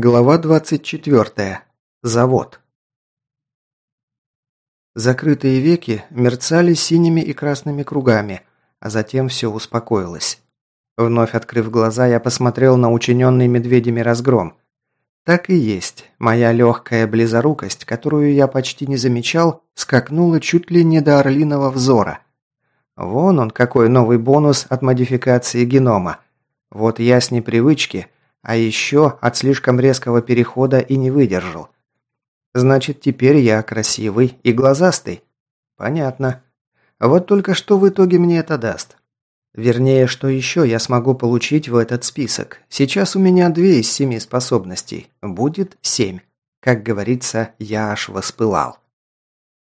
Глава 24. Завод. Закрытые веки мерцали синими и красными кругами, а затем все успокоилось. Вновь открыв глаза, я посмотрел на учиненный медведями разгром. Так и есть, моя легкая близорукость, которую я почти не замечал, скакнула чуть ли не до орлиного взора. Вон он, какой новый бонус от модификации генома. Вот я с непривычки – а еще от слишком резкого перехода и не выдержал. Значит, теперь я красивый и глазастый. Понятно. Вот только что в итоге мне это даст? Вернее, что еще я смогу получить в этот список. Сейчас у меня две из семи способностей. Будет семь. Как говорится, я аж воспылал.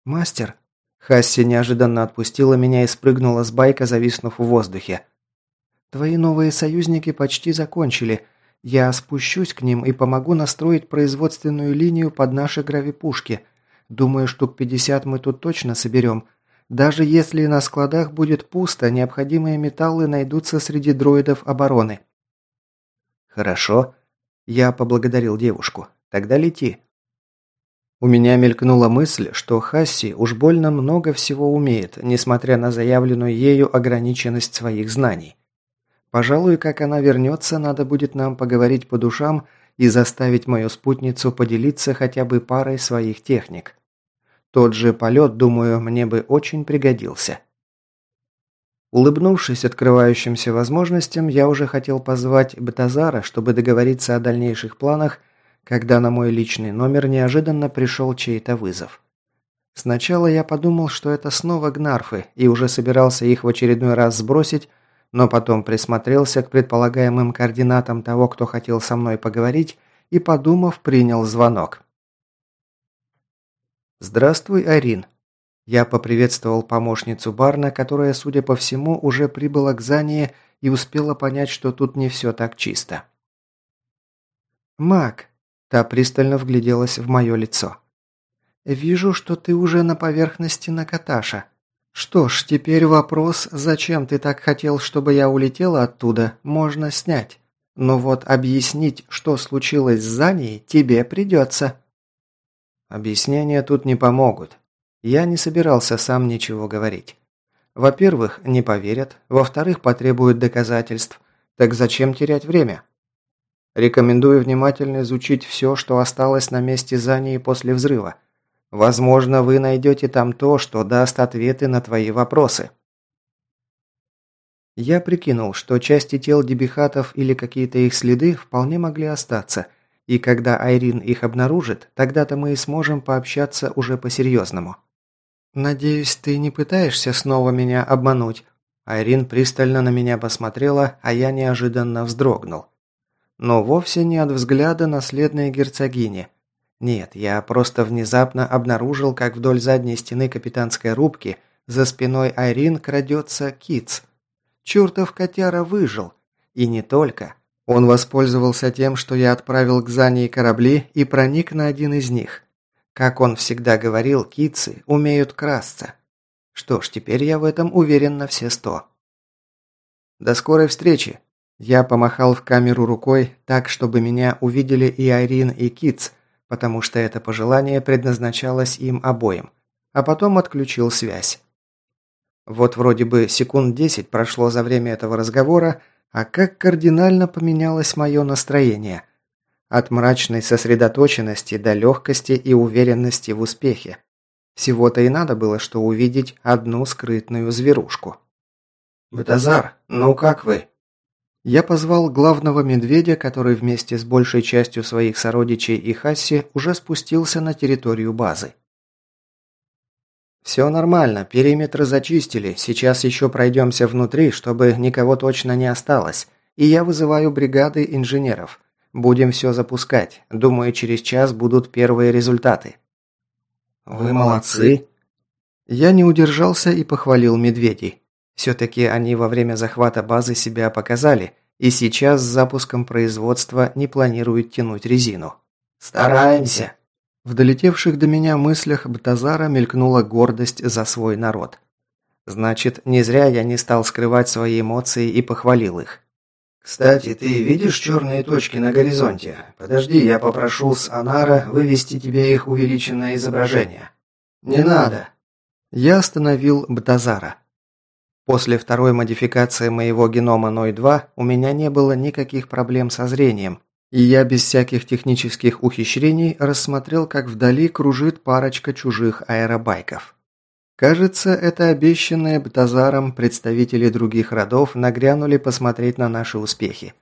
«Мастер!» Хасси неожиданно отпустила меня и спрыгнула с байка, зависнув в воздухе. «Твои новые союзники почти закончили. Я спущусь к ним и помогу настроить производственную линию под наши гравипушки. Думаю, штук 50 мы тут точно соберем. Даже если на складах будет пусто, необходимые металлы найдутся среди дроидов обороны. Хорошо. Я поблагодарил девушку. Тогда лети. У меня мелькнула мысль, что Хасси уж больно много всего умеет, несмотря на заявленную ею ограниченность своих знаний. Пожалуй, как она вернется, надо будет нам поговорить по душам и заставить мою спутницу поделиться хотя бы парой своих техник. Тот же полет, думаю, мне бы очень пригодился. Улыбнувшись открывающимся возможностям, я уже хотел позвать Батазара, чтобы договориться о дальнейших планах, когда на мой личный номер неожиданно пришел чей-то вызов. Сначала я подумал, что это снова гнарфы, и уже собирался их в очередной раз сбросить, но потом присмотрелся к предполагаемым координатам того, кто хотел со мной поговорить, и, подумав, принял звонок. «Здравствуй, Арин». Я поприветствовал помощницу Барна, которая, судя по всему, уже прибыла к Зании и успела понять, что тут не все так чисто. «Мак», – та пристально вгляделась в мое лицо. «Вижу, что ты уже на поверхности Накаташа. Что ж, теперь вопрос, зачем ты так хотел, чтобы я улетела оттуда, можно снять. Но вот объяснить, что случилось с Заней, тебе придется. Объяснения тут не помогут. Я не собирался сам ничего говорить. Во-первых, не поверят. Во-вторых, потребуют доказательств. Так зачем терять время? Рекомендую внимательно изучить все, что осталось на месте Зании после взрыва. Возможно, вы найдете там то, что даст ответы на твои вопросы. Я прикинул, что части тел дебихатов или какие-то их следы вполне могли остаться, и когда Айрин их обнаружит, тогда-то мы и сможем пообщаться уже по-серьезному. «Надеюсь, ты не пытаешься снова меня обмануть?» Айрин пристально на меня посмотрела, а я неожиданно вздрогнул. Но вовсе не от взгляда наследной герцогини, нет, я просто внезапно обнаружил, как вдоль задней стены капитанской рубки за спиной Айрин крадется Китс. Чертов котяра выжил. И не только. Он воспользовался тем, что я отправил к Зании корабли и проник на один из них. Как он всегда говорил, китцы умеют красться. Что ж, теперь я в этом уверен на все сто. До скорой встречи. Я помахал в камеру рукой так, чтобы меня увидели и Айрин, и Китс – потому что это пожелание предназначалось им обоим, а потом отключил связь. Вот вроде бы секунд десять прошло за время этого разговора, а как кардинально поменялось мое настроение. От мрачной сосредоточенности до легкости и уверенности в успехе. Всего-то и надо было, что увидеть одну скрытную зверушку. «Батазар, ну как вы?» Я позвал главного медведя, который вместе с большей частью своих сородичей и Хасси уже спустился на территорию базы. «Все нормально, периметр зачистили, сейчас еще пройдемся внутри, чтобы никого точно не осталось, и я вызываю бригады инженеров. Будем все запускать, думаю, через час будут первые результаты». «Вы молодцы!» Я не удержался и похвалил медведей. Все-таки они во время захвата базы себя показали, и сейчас с запуском производства не планируют тянуть резину. «Стараемся!» В долетевших до меня мыслях Бтазара мелькнула гордость за свой народ. Значит, не зря я не стал скрывать свои эмоции и похвалил их. Кстати, ты видишь черные точки на горизонте? Подожди, я попрошу с Анара вывести тебе их увеличенное изображение. Не надо. Я остановил Бтазара. После второй модификации моего генома Ной-2 у меня не было никаких проблем со зрением, и я без всяких технических ухищрений рассмотрел, как вдали кружит парочка чужих аэробайков. Кажется, это обещанные Бтазаром представители других родов нагрянули посмотреть на наши успехи.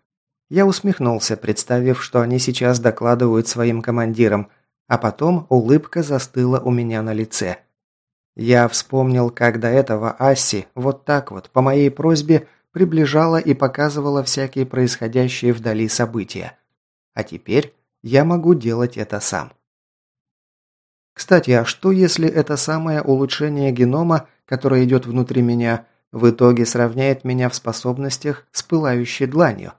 Я усмехнулся, представив, что они сейчас докладывают своим командирам, а потом улыбка застыла у меня на лице – я вспомнил, как до этого Асси вот так вот, по моей просьбе, приближала и показывала всякие происходящие вдали события. А теперь я могу делать это сам. Кстати, а что если это самое улучшение генома, которое идет внутри меня, в итоге сравняет меня в способностях с пылающей дланью?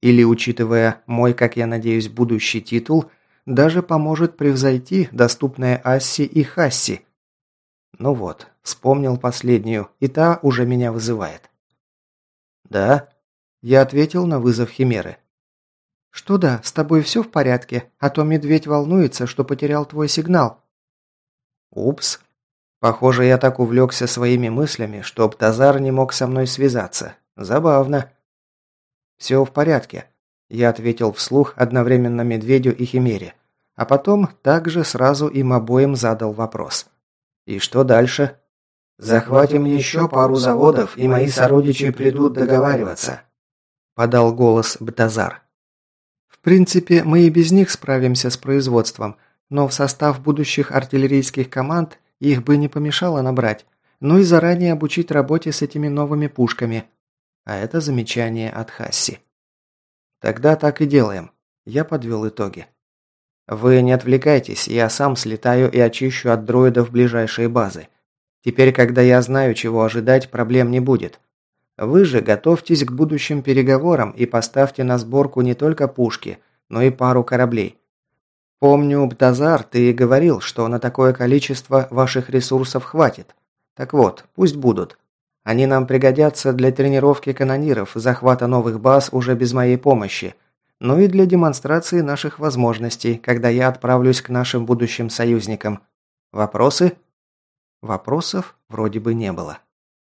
Или, учитывая мой, как я надеюсь, будущий титул, даже поможет превзойти доступное Асси и Хасси – ну вот, вспомнил последнюю, и та уже меня вызывает. «Да?» Я ответил на вызов Химеры. «Что да, с тобой все в порядке, а то медведь волнуется, что потерял твой сигнал». «Упс. Похоже, я так увлекся своими мыслями, что Птазар не мог со мной связаться. Забавно». «Все в порядке», – я ответил вслух одновременно медведю и Химере, а потом также сразу им обоим задал вопрос. И что дальше? Захватим еще пару заводов, и мои сородичи придут договариваться. Подал голос Бтазар. В принципе, мы и без них справимся с производством, но в состав будущих артиллерийских команд их бы не помешало набрать, ну и заранее обучить работе с этими новыми пушками. А это замечание от Хасси. Тогда так и делаем. Я подвел итоги. «Вы не отвлекайтесь, я сам слетаю и очищу от дроидов ближайшие базы. Теперь, когда я знаю, чего ожидать, проблем не будет. Вы же готовьтесь к будущим переговорам и поставьте на сборку не только пушки, но и пару кораблей. Помню, Бтазар, ты говорил, что на такое количество ваших ресурсов хватит. Так вот, пусть будут. Они нам пригодятся для тренировки канониров, захвата новых баз уже без моей помощи, но и для демонстрации наших возможностей, когда я отправлюсь к нашим будущим союзникам. Вопросы? Вопросов вроде бы не было.